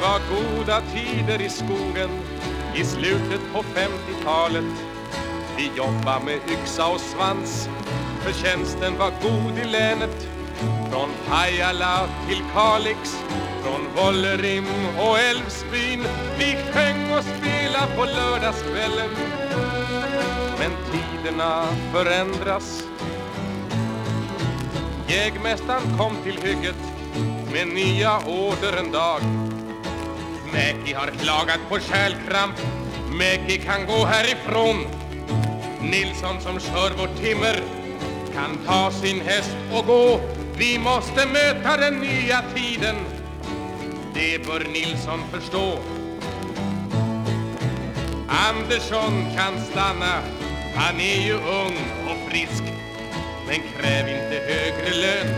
var goda tider i skogen i slutet på 50-talet. Vi jobbade med yxa och svans, förtjänsten var god i länet. Från Pajala till Kalix, från Vollerim och Älvsbyn. Vi sjöng och spelade på lördagskvällen. Men tiderna förändras. Jägmästaren kom till hygget med nya order en dag. Mäki har klagat på kärlkramp. Mäki kan gå härifrån. Nilsson som kör vårt timmer kan ta sin häst och gå. Vi måste möta den nya tiden. Det bör Nilsson förstå. Andersson kan stanna. Han är ju ung och frisk. Men kräv inte högre lön.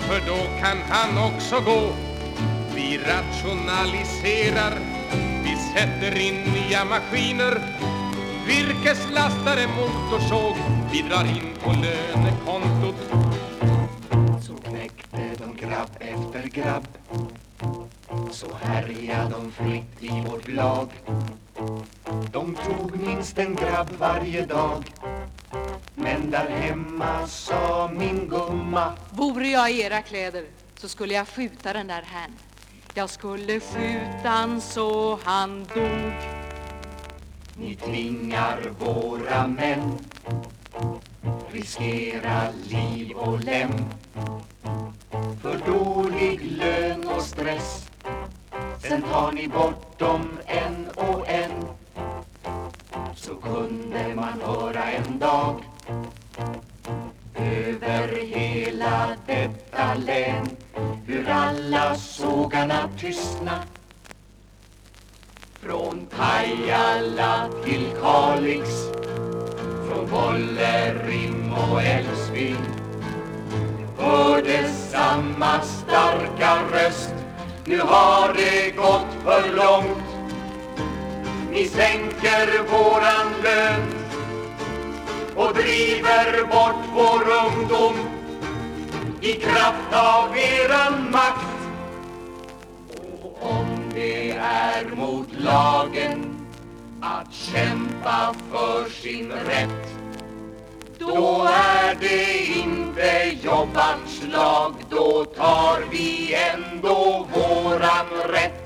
För då kan han också gå. Vi rationaliserar. Vi sätter in nya maskiner. Virkeslastare, motorsåg. Vi drar in på lönekontot. Så knäckte de grabb efter grabb Så härjade de fritt i vårt lag De tog minst en grabb varje dag Men där hemma sa min gumma Vore jag i era kläder så skulle jag skjuta den där herrn. Jag skulle skjuta så han dog. Ni tvingar våra män. Riskera liv och lem. För dålig lön och stress. Sen tar ni bort dem en och en. Så kunde man höra en dag. Över hela detta län. Hur alla sågarna tystna. Från Pajala till Kalix. Från Bollerim och Älvsbyn. Hördes samma starka röst. Nu har det gått för långt. Ni sänker våran lön. Och driver bort vår ungdom i kraft av eran makt. Och om det är mot lagen att kämpa för sin rätt då är det inte jobbarns lag, då tar vi ändå våran rätt.